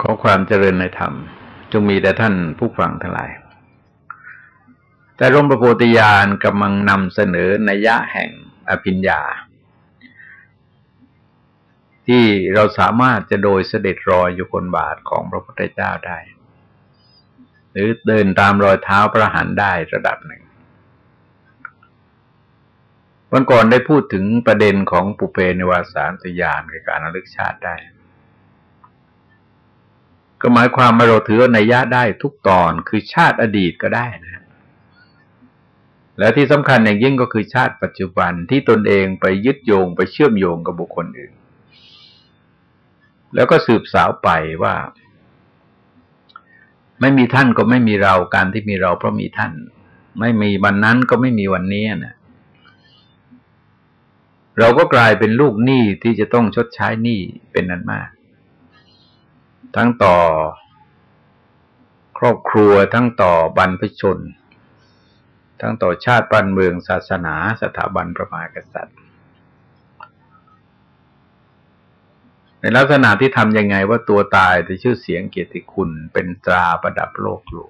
ขอความเจริญในธรรม จงมีแต่ท่านผู้ฟังทั้งหลาย แต่ร่มประโพธิญาณกำลังนำเสนอในยะแห่งอภิญญา ที่เราสามารถจะโดยเสด็จรอยอยู่คนบาทของพระพุทธเจ้าได้ หรือเดินตามรอยเท้าพระหันได้ระดับหนึ่ง วันก่อนได้พูดถึงประเด็นของปุเพในวาสานตยานในการระลึกชาติได้ ก็หมายความมาเราถือในยะได้ทุกตอนคือชาติอดีตก็ได้นะและที่สำคัญอย่างยิ่งก็คือชาติปัจจุบันที่ตนเองไปยึดโยงไปเชื่อมโยงกับบุคคลอื่น แล้วก็สืบสาวไปว่า ไม่มีท่านก็ไม่มีเราการที่มีเราเพราะมีท่าน ไม่มีวันนั้นก็ไม่มีวันนี้นะเราก็กลายเป็นลูกหนี้ที่จะต้องชดใช้หนี้เป็นนั้นมาก ทั้งต่อครอบครัวทั้งต่อบรรพชน ทั้งต่อชาติบ้านเมืองศาสนาสถาบันประมากษัตริย์ ในลักษณะที่ทำยังไงว่าตัวตายแต่ชื่อเสียงเกียรติคุณเป็นตราประดับโลกอยู่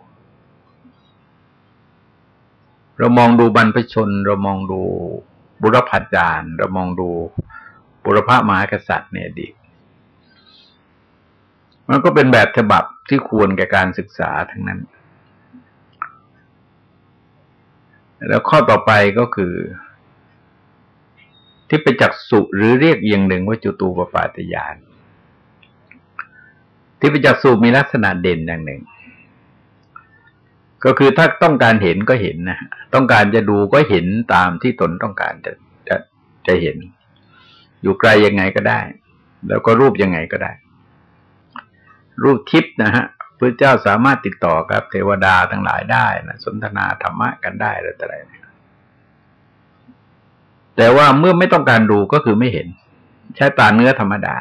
เรามองดูบรรพชน เรามองดูบุรพาจารย์ เรามองดูบุรพามหากษัตริย์เนี่ยดี มันก็เป็นแบบฉบับที่ควรแก่การศึกษาทั้งนั้น แล้วข้อต่อไปก็คือ ที่ไปจักสุหรือเรียกอย่างหนึ่งว่าจุตูปปาตยานที่ไปจักสุมีลักษณะเด่นอย่างหนึ่ง ก็คือถ้าต้องการเห็นก็เห็นนะต้องการจะดูก็เห็นตามที่ตนต้องการจะจะจะเห็น อยู่ไกลยังไงก็ได้ แล้วก็รูปยังไงก็ได้ รูปทิพย์นะฮะพระเจ้าสามารถติดต่อกับเทวดาทั้งหลายได้นะสนทนาธรรมะกันได้อะไรต่ออะไรแต่ว่าเมื่อไม่ต้องการดูก็คือไม่เห็น ใช้ตาเนื้อธรรมดา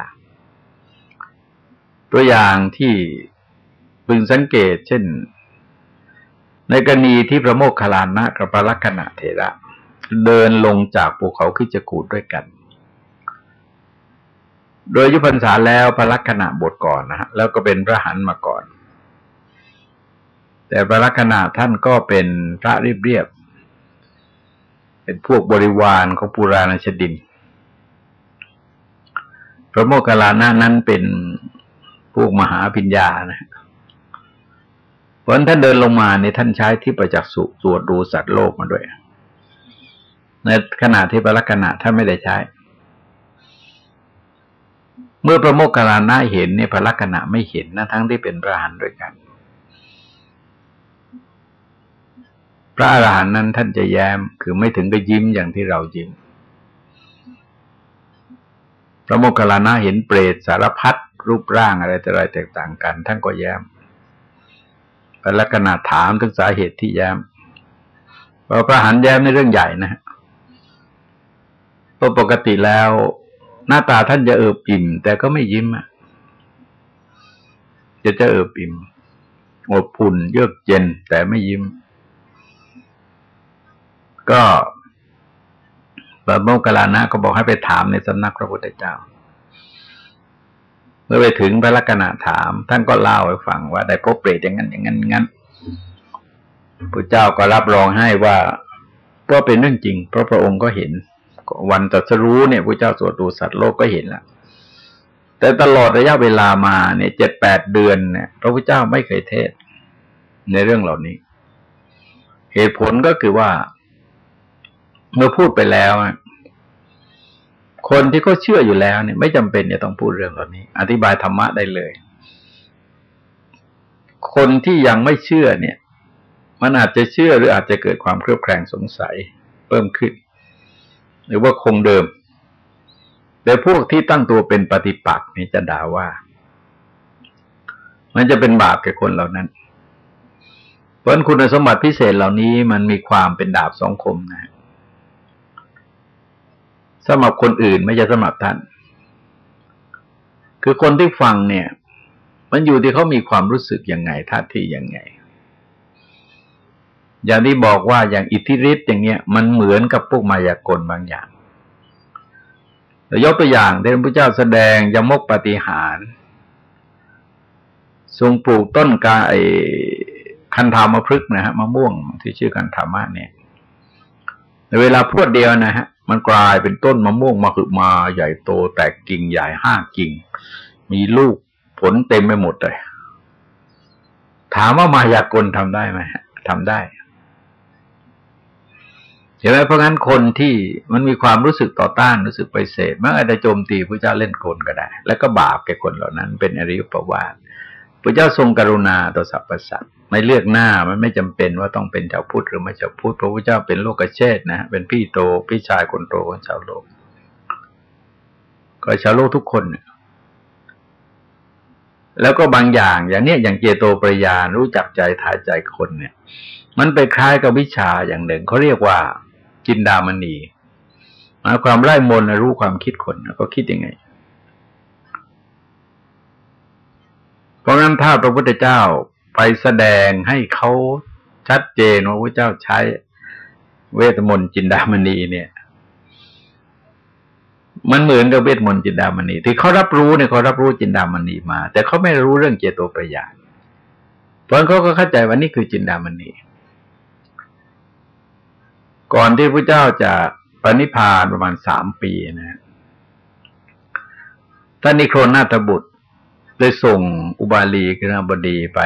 ตัวอย่างที่พึงสังเกต เช่น ในกรณีที่พระโมคคัลลานะกับพระลักษณะเถระเดินลงจากภูเขาขึ้นจกูดด้วยกัน โดยยุพรรษาแล้วพระลักษณะบทก่อนนะฮะแล้วก็เป็นพระหันมาก่อน แต่พระลักษณะท่านก็เป็นพระเรียบเรียบเป็นพวกบริวารของปุราณชดิน พระโมคคัลลานะนั้นเป็นพวกมหาพิญญานะเพราะท่านเดินลงมาในท่านใช้ที่ประจักษ์สุตรวจดูสัตว์โลกมาด้วย ในขณะที่พระลักษณะท่านไม่ได้ใช้ เมื่อพระโมคคัลลานะเห็นเนี่ยพระลักษณะไม่เห็นนะทั้งที่เป็นพระหันด้วยกัน พระอรหันต์นั้นท่านจะแย้มคือไม่ถึงกับยิ้มอย่างที่เรายิ้ม พระโมคคัลลานะเห็นเปรตสารพัดรูปร่างอะไรแต่อะไรแตกต่างกัน ท่านก็แย้มพระลักษณะถามถึงสาเหตุที่แย้มพระพระหันแย้มในเรื่องใหญ่นะเพราะปกติแล้ว หน้าตาท่านจะเอิบอิ่ม แต่ก็ไม่ยิ้มอะจะจะเอิบอิ่มอบอุ่นเยือกเย็น แต่ไม่ยิ้ม ก็พระโมคคัลลานะก็บอกให้ไปถามในสำนักพระพุทธเจ้า เมื่อไปถึงพระลักษณะถาม ท่านก็เล่าให้ฟังว่าได้พบเปรตอย่างนั้นอย่างนั้นอย่างนั้นพระเจ้าก็รับรองให้ว่าก็เป็นเรื่องจริง เพราะพระองค์ก็เห็น วันตรัสรู้เนี่ยพระเจ้าสวดดูสัตว์โลกก็เห็นแล้วแต่ตลอดระยะเวลามาเนี่ยเจ็ดแปดเดือนเนี่ยพระพุทธเจ้าไม่เคยเทศ ในเรื่องเหล่านี้ เหตุผลก็คือว่า เมื่อพูดไปแล้วคนที่เขาเชื่ออยู่แล้วเนี่ย ไม่จำเป็นจะต้องพูดเรื่องเหล่านี้ อธิบายธรรมะได้เลย คนที่ยังไม่เชื่อเนี่ย มันอาจจะเชื่อหรืออาจจะเกิดความเครือบแคลงสงสัย เพิ่มขึ้น หรือว่าคงเดิม แต่พวกที่ตั้งตัวเป็นปฏิปักษ์นี่จะด่าว่า มันจะเป็นบาปแก่คนเหล่านั้น เพราะคุณสมบัติพิเศษเหล่านี้มันมีความเป็นดาบสองคมนะสำหรับคนอื่นไม่ใช่สำหรับท่าน คือคนที่ฟังเนี่ย มันอยู่ที่เขามีความรู้สึกยังไงท่าทียังไง อย่างที่บอกว่าอย่างอิทธิฤทธิ์อย่างเงี้ยมันเหมือนกับพวกมายากลบางอย่างยกตัวอย่างที่พระเจ้าแสดงยมกปฏิหารทรงปลูกต้นกาไอคันธามะพฤกนะฮะมะม่วงที่ชื่อคันธามะเนี่ยในเวลาพวดเดียวนะฮะ มันกลายเป็นต้นมะม่วงมาคือมาใหญ่โตแตกกิ่งใหญ่ห้ากิ่ง มีลูกผลเต็มไปหมดเลยถามว่ามายากลทำได้ไหมทำได้ เห็นไหมเพราะงั้นคนที่มันมีความรู้สึกต่อต้านรู้สึกไปเสพมันอาจจะโจมตีพระเจ้าเล่นกลก็ได้ แล้วก็บาปแก่คนเหล่านั้น เป็นอริยประวาทพระเจ้าทรงกรุณาต่อสรรพสัตว์ไม่เลือกหน้ามันไม่จำเป็นว่าต้องเป็นชาวพุทธหรือไม่ชาวพุทธพระพุทธเจ้าเป็นโลกเชษนะเป็นพี่โตพี่ชายคนโตของชาวโลก ก็ชาวโลกทุกคนเนี่ยแล้วก็บางอย่างอย่างเนี้ยอย่างเจโตปริยานรู้จักใจถ่ายใจคนเนี่ย มันไปคล้ายกับวิชาอย่างหนึ่งเขาเรียกว่า จินดามณีหมายความไล่มนรู้ความคิดคนก็คิดยังไง เพราะงั้นถ้าพระพุทธเจ้าไปแสดงให้เขาชัดเจนว่าพระเจ้าใช้เวทมนต์จินดามณีเนี่ย มันเหมือนกับเวทมนต์จินดามณี ที่เขารับรู้เนี่ยเขารับรู้จินดามณีมา แต่เขาไม่รู้เรื่องเจโตประยานเพราะเขาก็เข้าใจว่านี่คือจินดามณี ก่อนที่พระเจ้าจะปณิพานประมาณสามปีนะท่านนิโครนาตบุตรได้ส่งอุบาลีกนาบดีไป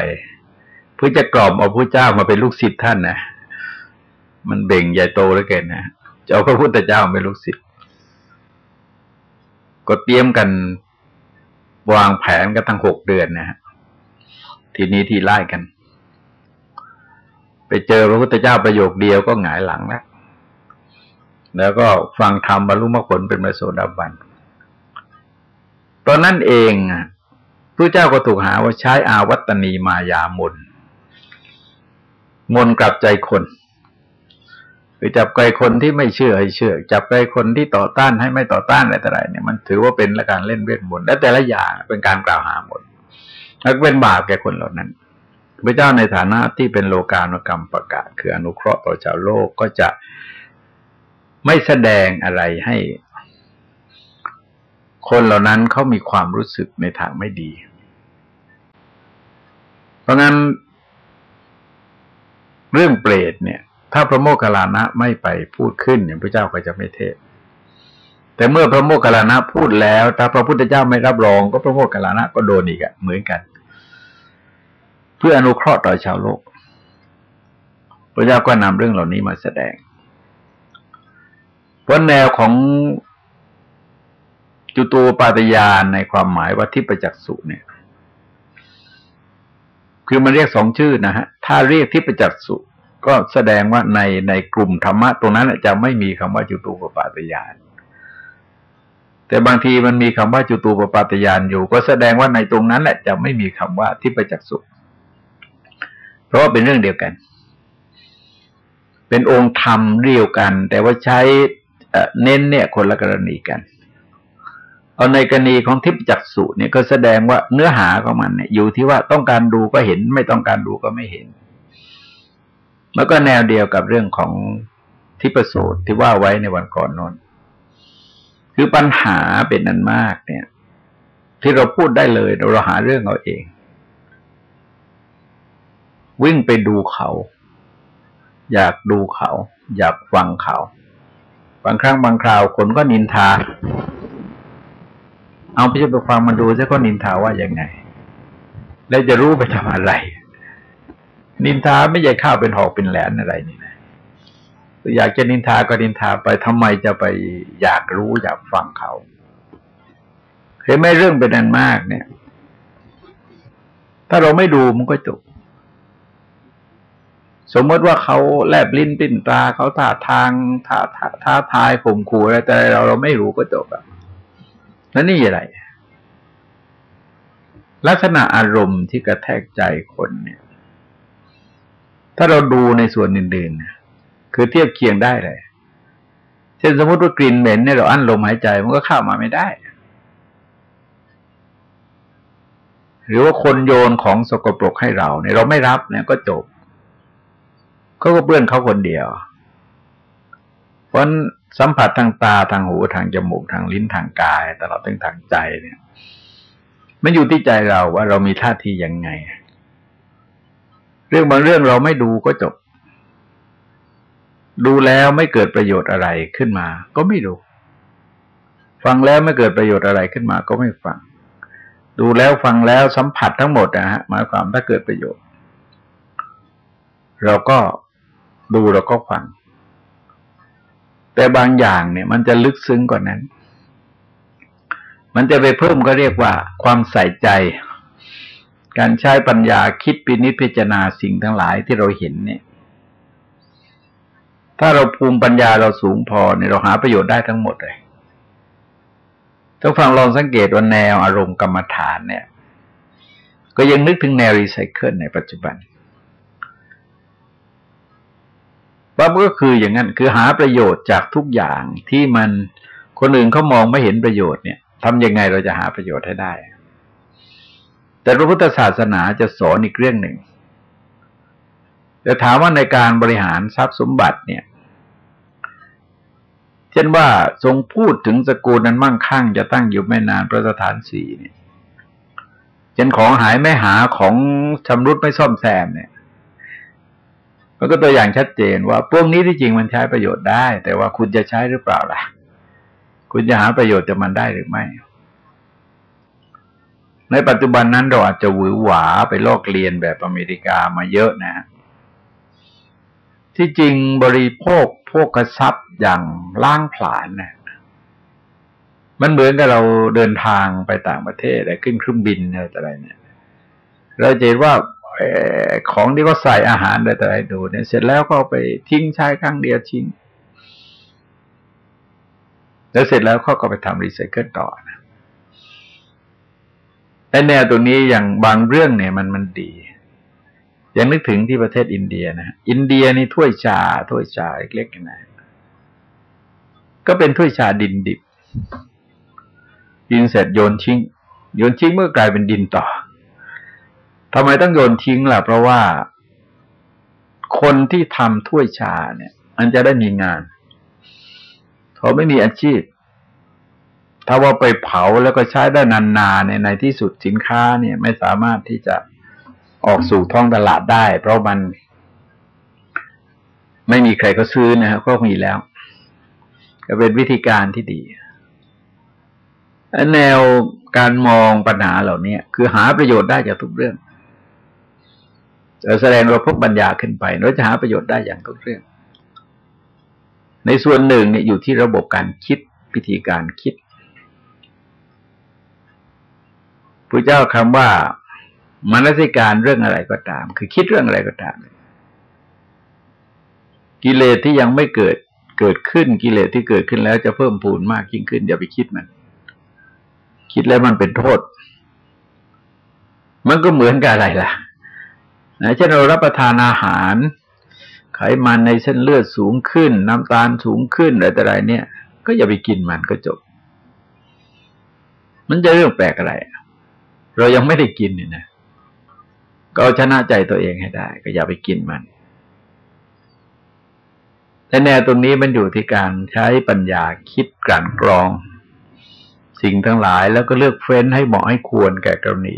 เพื่อจะกล่อมเอาพระเจ้ามาเป็นลูกศิษย์ท่านนะมันเบ่งใหญ่โตเหลือเกินนะจะเอาพระพุทธเจ้าเป็นลูกศิษย์ก็เตรียมกันวางแผนกันตั้งหกเดือนนะฮะทีนี้ที่ไล่กัน ไปเจอพระพุทธเจ้าประโยคเดียวก็หงายหลังแล้ว แล้วก็ฟังธรรมบรรลุมรรคผลเป็นมรโสดาบัน ตอนนั้นเองพระเจ้าก็ถูกหาว่าใช้อาวัตนีมายามนมนกลับใจคนคือจับใจคนที่ไม่เชื่อให้เชื่อ จับใจคนที่ต่อต้านให้ไม่ต่อต้านอะไรต่ออะไรเนี่ยมันถือว่าเป็นละการเล่นเวทมนต์และแต่ละอย่างเป็นการกล่าวหาหมดแล้วเป็นบาปแก่คนเหล่านั้นพระเจ้าในฐานะที่เป็นโลกาณกรรมประกาศ คืออนุเคราะห์ต่อชาวโลกก็จะ ไม่แสดงอะไรให้ คนเหล่านั้นเขามีความรู้สึกในทางไม่ดี เพราะงั้น เรื่องเปรตเนี่ย ถ้าพระโมคคัลลานะไม่ไปพูดขึ้นเนี่ยพระเจ้าก็จะไม่เทศ แต่เมื่อพระโมคคัลลานะพูดแล้ว ถ้าพระพุทธเจ้าไม่รับรอง ก็พระโมคคัลลานะก็โดนอีกอะเหมือนกัน เพื่ออนุเคราะห์ต่อชาวโลกพระเจ้าก็นำเรื่องเหล่านี้มาแสดง พราแนวของจุตูปาตยานในความหมายว่าทิพจักสุเนี่ย คือมันเรียกสองชื่อนะฮะ ถ้าเรียกทิพจักสุก็แสดงว่าในในกลุ่มธรรมะตรงนั้นจะไม่มีคำว่าจุตูปปาตยาน แต่บางทีมันมีคำว่าจุตูปปาตยานอยู่ ก็แสดงว่าในตรงนั้นแหละจะไม่มีคำว่าทิพจักสุเพราะว่าเป็นเรื่องเดียวกัน เป็นองค์ธรรมเดียวกัน แต่ว่าใช้ เน้นเนี่ยคนละกรณีกัน เอาในกรณีของทิพจักสุเนี่ยก็แสดงว่าเนื้อหาของมันเนี่ยอยู่ที่ว่าต้องการดูก็เห็น ไม่ต้องการดูก็ไม่เห็น แล้วก็แนวเดียวกับเรื่องของทิพโสตที่ว่าไว้ในวันก่อนนนคือปัญหาเป็นนันมากเนี่ย ที่เราพูดได้เลยเราหาเรื่องเอาเอง วิ่งไปดูเขา อยากดูเขา อยากฟังเขา บางครั้งบางคราวคนก็นินทา เอาไปจะไปฟังมาดูซะก็นินทาว่าอยังไง แล้วจะรู้ไปทำอะไร นินทาไม่ใช่ข้าวเป็นหอกเป็นแหลนอะไรนี่นะอยากจะนินทาก็นินทาไปทำไมจะไปอยากรู้อยากฟังเขาเห็นไหมเรื่องเป็นนันมากเนี่ย ถ้าเราไม่ดูมันก็จบ สมมติว่าเขาแลบลิ้นปิ้นตาเขาท่าทางท่าท้าทายข่มขู่อะไรแต่เราเราไม่รู้ก็จบอะแล้วนี่อะไร ลักษณะอารมณ์ที่กระแทกใจคนเนี่ย ถ้าเราดูในส่วนอื่นๆคือเทียบเคียงได้เลยเช่นสมมติว่ากลิ่นเหม็นเนี่ยเราอั้นลมหายใจมันก็เข้ามาไม่ได้ หรือว่าคนโยนของสกปรกให้เราเนี่ยเราไม่รับเนี่ยก็จบ เขาก็เปื้อนเขาคนเดียว เพราะสัมผัสทางตาทางหูทางจมูกทางลิ้นทางกายตลอดถึงทางใจเนี่ย มันอยู่ที่ใจเราว่าเรามีท่าทียังไง เรื่องบางเรื่องเราไม่ดูก็จบ ดูแล้วไม่เกิดประโยชน์อะไรขึ้นมา ก็ไม่ดู ฟังแล้วไม่เกิดประโยชน์อะไรขึ้นมา ก็ไม่ฟัง ดูแล้วฟังแล้วสัมผัสทั้งหมดนะฮะหมายความถ้าเกิดประโยชน์ เราก็ ดูเราก็ฟัง แต่บางอย่างเนี่ย มันจะลึกซึ้งกว่านั้น มันจะไปเพิ่มก็เรียกว่า ความใส่ใจ การใช้ปัญญาคิดปินิพิจารณาสิ่งทั้งหลายที่เราเห็นเนี่ย ถ้าเราภูมิปัญญาเราสูงพอเนี่ยเราหาประโยชน์ได้ทั้งหมดเลยถ้าฟังลองสังเกตว่าแนวอารมณ์กรรมฐานเนี่ย ก็ยังนึกถึงแนวรีไซเคิลในปัจจุบัน ปั๊บก็คืออย่างนั้นคือหาประโยชน์จากทุกอย่างที่มันคนอื่นเขามองไม่เห็นประโยชน์เนี่ยทำยังไงเราจะหาประโยชน์ให้ได้ แต่พระพุทธศาสนาจะสอนอีกเรื่องหนึ่งจะถามว่าในการบริหารทรัพย์สมบัติเนี่ย เช่นว่าทรงพูดถึงสกุลนั้นมั่งคั่ง จะตั้งอยู่ไม่นานพระสถานสี่เนี่ยเช่นของหายไม่หาของชำรุดไม่ซ่อมแซมเนี่ย มันก็ตัวอย่างชัดเจนว่าพวกนี้ที่จริงมันใช้ประโยชน์ได้ แต่ว่าคุณจะใช้หรือเปล่าล่ะ คุณจะหาประโยชน์จากมันได้หรือไม่ ในปัจจุบันนั้นเราอาจจะหวือหวาไปลอกเรียนแบบอเมริกามาเยอะนะที่จริงบริโภคพวกกระซับอย่างล่างผลาญนะมันเหมือนกับเราเดินทางไปต่างประเทศอะไรขึ้นเครื่องบินอะไรเนี่ย เราจะเห็นว่า ของที่เขาใส่อาหารอะไรดูเนี่ยเสร็จแล้วก็ไปทิ้งใช้ครั้งเดียวทิ้ง แล้วเสร็จแล้วเขาก็ไปทำรีไซเคิลต่อนะไอ้แนวตรงนี้อย่างบางเรื่องเนี่ยมันมันดี ยังนึกถึงที่ประเทศอินเดียนะอินเดียนี่ถ้วยชาถ้วยชาเล็กๆนะก็เป็นถ้วยชาดินดิบกินเสร็จโยนทิ้งโยนทิ้งเมื่อกลายเป็นดินต่อ ทำไมต้องโยนทิ้งล่ะ เพราะว่า คนที่ทำถ้วยชาเนี่ยมันจะได้มีงานเขาไม่มีอาชีพ ถ้าว่าไปเผาแล้วก็ใช้ได้นานๆในในที่สุดสินค้าเนี่ย ไม่สามารถที่จะออกสู่ท้องตลาดได้ เพราะมัน ไม่มีใครก็ซื้อนะครับก็มีแล้ว ก็เป็นวิธีการที่ดีแนวการมองปัญหาเหล่านี้คือหาประโยชน์ได้จากทุกเรื่อง แสดงเราพกปัญญาขึ้นไปเราจะหาประโยชน์ได้อย่างทุกเรื่อง ในส่วนหนึ่งเนี่ยอยู่ที่ระบบการคิดพิธีการคิดพระเจ้าคำว่ามนสิการเรื่องอะไรก็ตาม คือคิดเรื่องอะไรก็ตาม กิเลสที่ยังไม่เกิดเกิดขึ้นกิเลสที่เกิดขึ้นแล้วจะเพิ่มพูนมากยิ่งขึ้น อย่าไปคิดมัน คิดแล้วมันเป็นโทษ มันก็เหมือนกับอะไรล่ะ เช่นเรารับประทานอาหาร ไขมันในเส้นเลือดสูงขึ้น น้ำตาลสูงขึ้นอะไรแต่ไรเนี่ย ก็อย่าไปกินมันก็จบ มันจะเรื่องแปลกอะไร เรายังไม่ได้กินนี่นะก็ชนะใจตัวเองให้ได้ ก็อย่าไปกินมันแต่แนวตรงนี้มันอยู่ที่การใช้ปัญญาคิดกลั่นกรอง สิ่งทั้งหลายแล้วก็เลือกเฟ้นให้เหมาะให้ควรแก่กรณี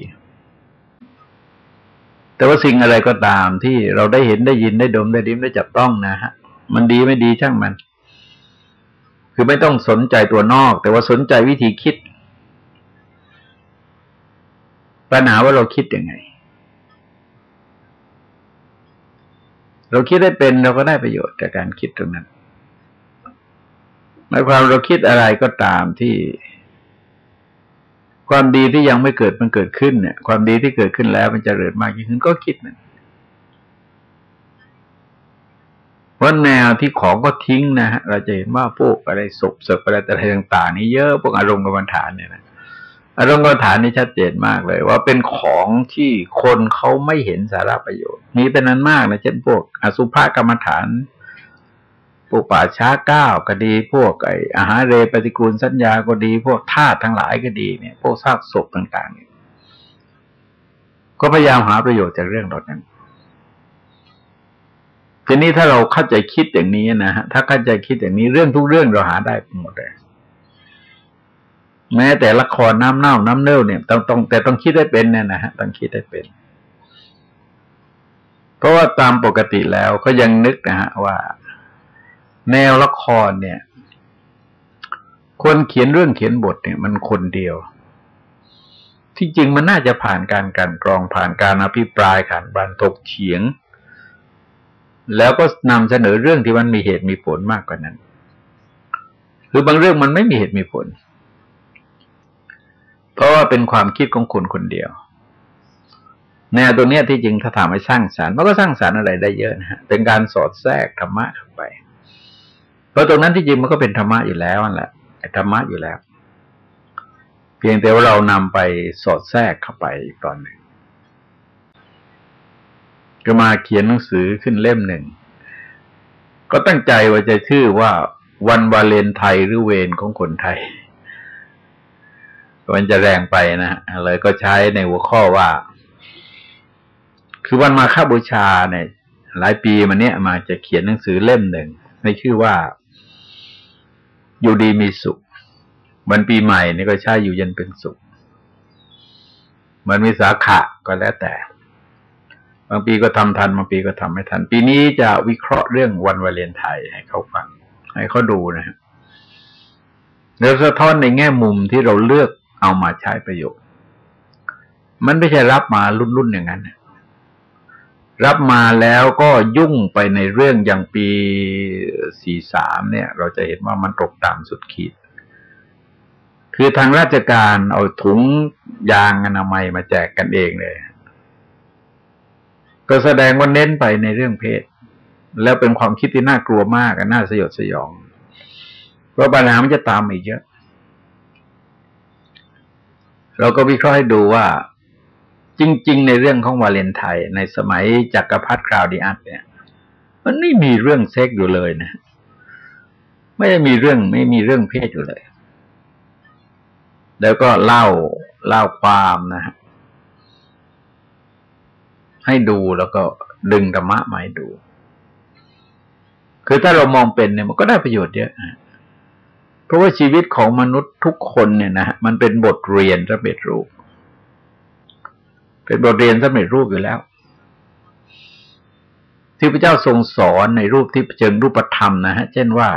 แต่ว่าสิ่งอะไรก็ตามที่เราได้เห็นได้ยินได้ดมได้ดิ้มได้จับต้องนะฮะ มันดีไม่ดีช่างมัน คือไม่ต้องสนใจตัวนอก แต่ว่าสนใจวิธีคิด ปัญหาว่าเราคิดยังไง เราคิดได้เป็นเราก็ได้ประโยชน์จากการคิดตรงนั้นหมายความเราคิดอะไรก็ตามที่ ความดีที่ยังไม่เกิดมันเกิดขึ้นเนี่ย ความดีที่เกิดขึ้นแล้วมันจะเริญมากยิ่งขึ้นก็คิดนั่นเพราะแนวที่ของก็ทิ้งนะฮะเราจะเห็นว่าพวกอะไรศพเสพอะไรต่าง ๆ นี่เยอะพวกอารมณ์กรรมฐานเนี่ยนะอารมณ์กรรมฐานนี่ชัดเจนมากเลย ว่าเป็นของที่คนเขาไม่เห็นสาระประโยชน์ มีเป็นนั้นมากนะเช่นพวก อสุภกรรมฐาน วกป่าช้าก้าวก็ดี พวกไออาหารเรปฏิกูลสัญญาก็ดี พวกธาตุทั้งหลายก็ดีเนี่ย พวกซากศพต่างๆเนี่ยก็พยายามหาประโยชน์จากเรื่องเหล่านั้นทีนี้ถ้าเราเข้าใจคิดอย่างนี้นะฮะถ้าเข้าใจคิดอย่างนี้เรื่องทุกเรื่องเราหาได้หมดเลยแม้แต่ละครน้ำเน่าน้ำเน่าเนี่ยต้องต้องแต่ต้องคิดได้เป็นเนี่ยนะฮะต้องคิดได้เป็น เพราะว่าตามปกติแล้วก็ยังนึกนะฮะว่า แนวละครเนี่ย คนเขียนเรื่องเขียนบทเนี่ย มันคนเดียว ที่จริงมันน่าจะผ่านการการกรองผ่านการอภิปรายการบันทกเฉียง แล้วก็นำเสนอเรื่องที่มันมีเหตุมีผลมากกว่านั้นคือบางเรื่องมันไม่มีเหตุมีผล เพราะว่าเป็นความคิดของคนคนเดียวแนวตัวเนี้ยที่จริงถ้าถามให้สร้างสารรค์มันก็สร้างสารรค์อะไรได้เยอะนะฮะเป็นการสอดแทรกธรรมะเข้าไป เพราะตรงนั้นที่จริงมันก็เป็นธรรมะอยู่แล้วนั่นแหละธรรมะอยู่แล้ว เพียงแต่ว่าเรานำไปสอดแทรกเข้าไปอีกตอนหนึ่งก็มาเขียนหนังสือขึ้นเล่มหนึ่ง ก็ตั้งใจว่าจะชื่อว่าวันวาเลนไทยหรือเวรของคนไทย มันจะแรงไปนะ เลยก็ใช้ในหัวข้อว่า คือวันมาฆบูชาเนี่ยหลายปีมาเนี้ยมาจะเขียนหนังสือเล่มหนึ่งในชื่อว่า อยู่ดีมีสุขวันปีใหม่นี่ก็ใช้อยู่เย็นเป็นสุข มันมีสาขะก็แล้วแต่ บางปีก็ทำทันบางปีก็ทำไม่ทัน ปีนี้จะวิเคราะห์เรื่องวันวาเลนไทน์ให้เขาฟัง ให้เขาดูนะฮะแล้วสะท้อนในแง่มุมที่เราเลือกเอามาใช้ประโยชน์ มันไม่ใช่รับมารุ่นๆอย่างนั้น รับมาแล้วก็ยุ่งไปในเรื่องอย่างปีสี่สามเนี่ย เราจะเห็นว่ามันตกต่ำสุดขีด คือทางราชการเอาถุงยางอนามัยมาแจกกันเองเลย ก็แสดงว่าเน้นไปในเรื่องเพศ แล้วเป็นความคิดที่น่ากลัวมากน่าสยดสยองเพราะปัญหามันจะตามอีกเยอะ เราก็วิเคราะห์ให้ดูว่า จริง ๆ ในเรื่องของวาเลนไทน์ในสมัยจักรพรรดิคราวดีอัสเนี่ย มันไม่มีเรื่องเซ็กอยู่เลยนะ ไม่ได้มีเรื่องไม่มีเรื่องเพศอยู่เลย แล้วก็เล่าเล่าความนะฮะให้ดูแล้วก็ดึงธรรมะมาให้ดู คือถ้าเรามองเป็นเนี่ยมันก็ได้ประโยชน์เยอะเพราะว่าชีวิตของมนุษย์ทุกคนเนี่ยนะมันเป็นบทเรียนสำเร็จรูป เป็นบทเรียนสำเร็จรูปอยู่แล้ว ที่พระเจ้าทรงสอนในรูปที่เชิงรูปธรรมนะฮะ เช่นว่า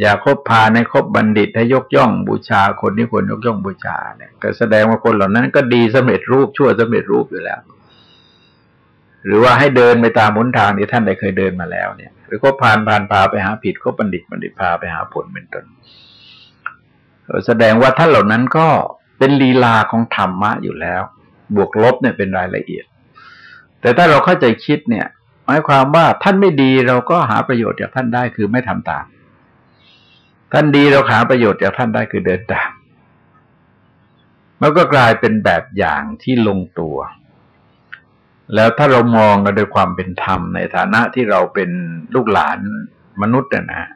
อย่าคบพาในคบบัณฑิตให้ยกย่องบูชาคนที่ควรยกย่องบูชาเนี่ยก็แสดงว่าคนเหล่านั้น ก็ดีสำเร็จรูปชั่วสำเร็จรูปอยู่แล้ว หรือว่าให้เดินไปตามหนทางที่ท่านได้เคยเดินมาแล้วเนี่ย หรือก็ผ่านผ่านพาไปหาผิดก็บัณฑิตบัณฑิตพาไปหาผลเป็นต้นแสดงว่าท่านเหล่านั้นก็เป็นลีลาของธรรมะอยู่แล้ว บวกลบเนี่ยเป็นรายละเอียด แต่ถ้าเราเข้าใจคิดเนี่ย หมายความว่าท่านไม่ดีเราก็หาประโยชน์จากท่านได้คือไม่ทำตาม ท่านดีเราหาประโยชน์จากท่านได้คือเดินตามมันก็กลายเป็นแบบอย่างที่ลงตัว แล้วถ้าเรามองกันโดยความเป็นธรรมในฐานะที่เราเป็นลูกหลานมนุษย์นะ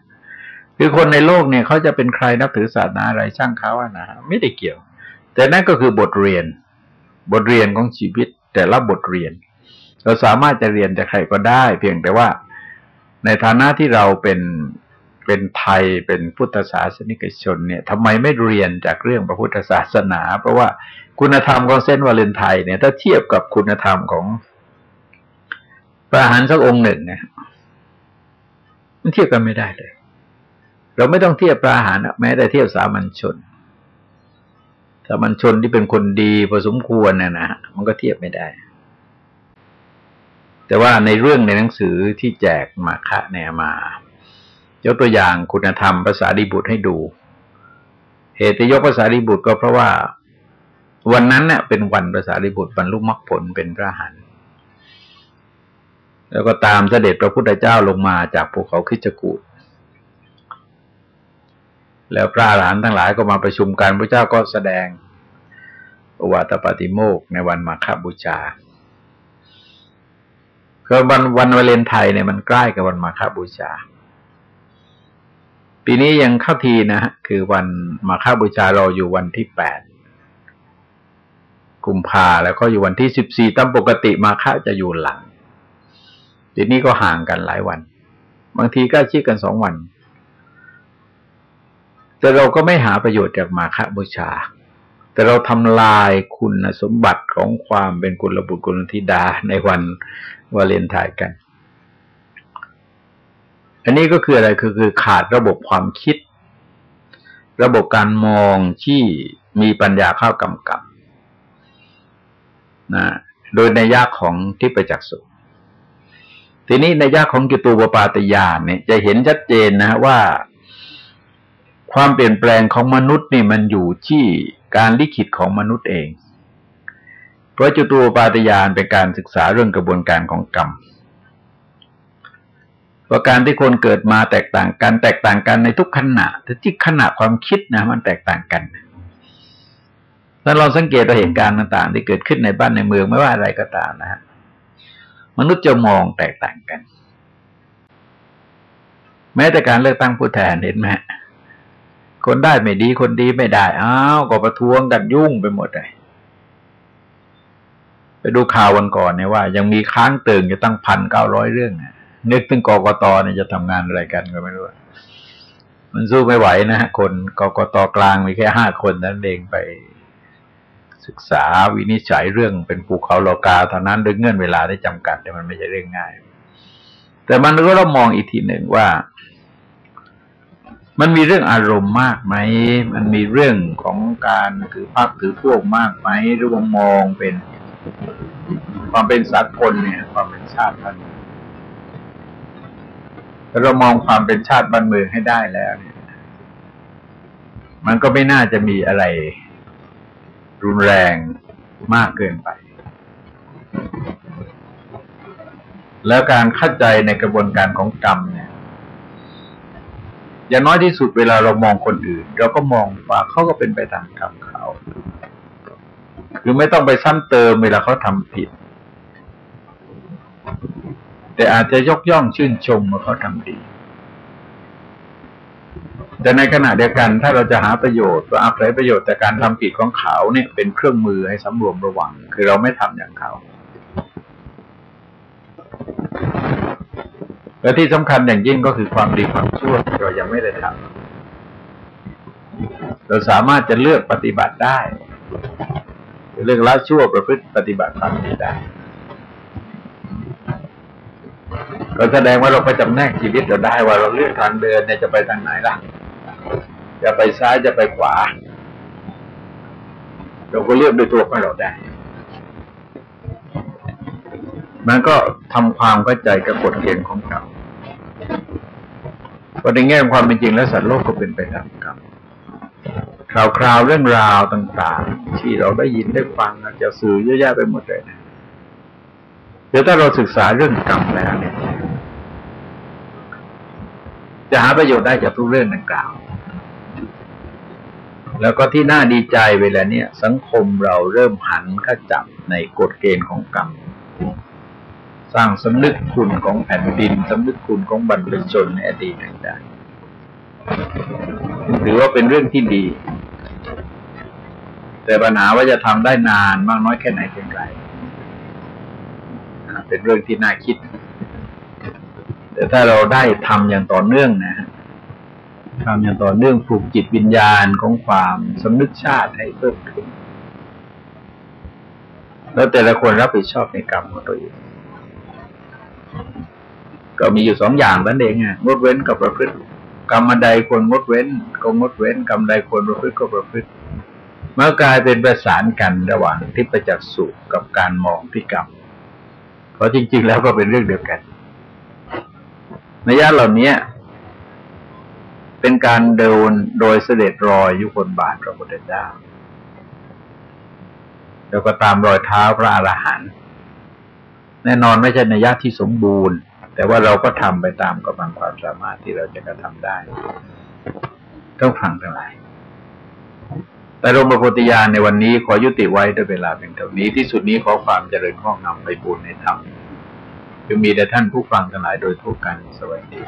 คือคนในโลกเนี่ยเขาจะเป็นใครนับถือศาสนาอะไรช่างเขาอะนะไม่ได้เกี่ยว แต่นั่นก็คือบทเรียน บทเรียนของชีวิตแต่ละบทเรียน เราสามารถจะเรียนจากใครก็ได้ เพียงแต่ว่าในฐานะที่เราเป็นเป็นไทยเป็นพุทธศาสนิกชนเนี่ยทำไมไม่เรียนจากเรื่องพระพุทธศาสนา เพราะว่าคุณธรรมของเส้นวาเลนไทน์เนี่ย ถ้าเทียบกับคุณธรรมของพระหารสักองค์หนึ่งเนี่ยมันเทียบกันไม่ได้เลย เราไม่ต้องเทียบพระหารแม้แต่เทียบสามัญชน สามัญชนที่เป็นคนดีพอสมควรเนี่ยนะมันก็เทียบไม่ได้ แต่ว่าในเรื่องในหนังสือที่แจกมาคะเนี่ยมา ยกตัวอย่างคุณธรรมภาษาดิบุตรให้ดู เหตุยกภาษาดิบุตรก็เพราะว่า วันนั้นเนี่ยเป็นวันภาษาดิบุตรบรรลุมรรคผลเป็นพระหันแล้วก็ตามเสด็จพระพุทธเจ้าลงมาจากภูเขาคิจกูด แล้วพระอรหันต์ทั้งหลายก็มาประชุมกันพระเจ้าก็แสดงอวตปฏิโมกในวันมาฆบูชาก็วันวันวาเลนไทน์เนี่ยมันใกล้กับวันมาฆบูชา ปีนี้ยังเข้าทีนะคือวันมาฆบูชาเราอยู่วันที่แปดกุมภาแล้วก็อยู่วันที่สิบสี่ตามปกติมาฆจะอยู่หลังทีนี้ก็ห่างกันหลายวัน บางทีก็ชิดกันสองวัน แต่เราก็ไม่หาประโยชน์จากมาฆบูชา แต่เราทำลายคุณสมบัติของความเป็นกุลบุตรกุลธิดาในวันวาเลนไทน์กัน อันนี้ก็คืออะไรคือคือขาดระบบความคิด ระบบการมองที่มีปัญญาเข้ากำกับนะโดยในยากของทิพจักสุทีนี้ในยากของกิตูปปาตยานเนี่ยจะเห็นชัดเจนนะว่า ความเปลี่ยนแปลงของมนุษย์นี่มันอยู่ที่การลิขิตของมนุษย์เอง เพราะจุตูปาตยานเป็นการศึกษาเรื่องกระบวนการของกรรมว่าการที่คนเกิดมาแตกต่างกันแตกต่างกันในทุกขณะแต่ที่ขณะความคิดนะมันแตกต่างกันถ้าเราสังเกตเหตุการต่างๆ ที่เกิดขึ้นในบ้านในเมืองไม่ว่าอะไรก็ตามนะฮะมนุษย์จะมองแตกต่างกัน แม้แต่การเลือกตั้งผู้แทนเห็นไหม คนได้ไม่ดีคนดีไม่ได้อ้าวก็ประท้วงกันยุ่งไปหมดเลยไปดูข่าววันก่อนเนี่ยว่า ยังมีค้างเติ่งจะตั้งพันเก้าร้อยเรื่องนึกถึงกกตเนี่ยจะทำงานอะไรกันก็ไม่รู้มันสู้ไม่ไหวนะฮะคนกกตกลางมีแค่ห้าคนนั้นเองไป ศึกษาวินิจฉัยเรื่องเป็นภูเขาโลกาเท่านั้นด้วยเงื่อนเวลาได้จำกัดแต่มันไม่ใช่เรื่องง่าย แต่มันก็ต้องมองอีกทีหนึ่งว่า มันมีเรื่องอารมณ์มากไหม มันมีเรื่องของการถือพักถือพวกมากไหม หรือว่ามองเป็น ความเป็นสากลเนี่ย ความเป็นชาติบ้านเมืองถ้าเรามองความเป็นชาติบ้านเมืองให้ได้แล้วเนี่ย มันก็ไม่น่าจะมีอะไร รุนแรงมากเกินไป แล้วการเข้าใจในกระบวนการของกรรมเนี่ย อย่างน้อยที่สุดเวลาเรามองคนอื่น เราก็มองว่าเขาก็เป็นไปตามกรรมเขาคือไม่ต้องไปซ้ำเติมเวลาเขาทำผิด แต่อาจจะยกย่องชื่นชมว่าเขาทำดี แต่ในขณะเดียวกันถ้าเราจะหาประโยชน์ว่าอาศัยประโยชน์จากการทำผิดของเขาเนี่ยเป็นเครื่องมือให้สำรวมระวัง คือเราไม่ทำอย่างเขา และที่สำคัญอย่างยิ่งก็คือความดีความชั่วเรายังไม่ได้ทำเราสามารถจะเลือกปฏิบัติได้เลือกละชั่วประพฤติปฏิบัติความดีได้ก็แสดงว่าเราไปจำแนกชีวิตเราได้ว่าเราเลือกทางเดินเนี่ยจะไปทางไหนล่ะ จะไปซ้ายจะไปขวา เราก็เลือกด้วยตัวของเราได้ มันก็ทำความเข้าใจกับกฎเกณฑ์ของกรรมพอในแง่ความเป็นจริงแล้วสัตว์โลกก็เป็นไปตามกรรมคราวๆเรื่องราวต่างๆ ที่เราได้ยินได้ฟังจะสื่อเยอะแยะไปหมดเลยนะเดี๋ยวถ้าเราศึกษาเรื่องกรรมแล้วเนี่ย จะหาประโยชน์ได้จากทุกเรื่องดังกล่าว แล้วก็ที่น่าดีใจเวลาเนี้ยสังคมเราเริ่มหันเข้าจับในกฎเกณฑ์ของกรรม สร้างสำนึกคุณของแผ่นดินสำนึกคุณของบรรพชนในอดีตได้ถือว่าเป็นเรื่องที่ดี แต่ปัญหาว่าจะทำได้นานมากน้อยแค่ไหนเพียงไรเป็นเรื่องที่น่าคิด แต่ถ้าเราได้ทำอย่างต่อเนื่องนะทำอย่างต่อเนื่องผูกจิตวิญญาณของความสำนึกชาติให้เพิ่มขึ้น แล้วแต่ละคนรับผิดชอบในกรรมของตัวเอง ก็มีอยู่สองอย่างนั่นเองงดเว้นกับประพฤติกรรมใดควรงดเว้น ก็งดเว้นกรรมใดควรประพฤติก็ประพฤติเมื่อกลายเป็นประสานกันระหว่างทิพจักสุกับการมองที่กรรมเพราะจริง ๆ แล้วก็เป็นเรื่องเดียวกันในย่าเหล่านี้เป็นการเดินโดยเสด็จรอยยุคนบาทพระพุทธเจ้าแล้วก็ตามรอยเท้าพระอรหันต์ แน่นอนไม่ใช่ในยะที่สมบูรณ์ แต่ว่าเราก็ทำไปตามกำลังความสามารถที่เราจะกระทำได้ต้องฟังทั้งหลายแต่รมปฏิญาณในวันนี้ขอยุติไว้ด้วยเวลาเป็นเท่านี้ที่สุดนี้ขอความเจริญข้องนำไปบุญในธรรมจะมีแต่ท่านผู้ฟังทั้งหลายโดยทั่วกันสวัสดี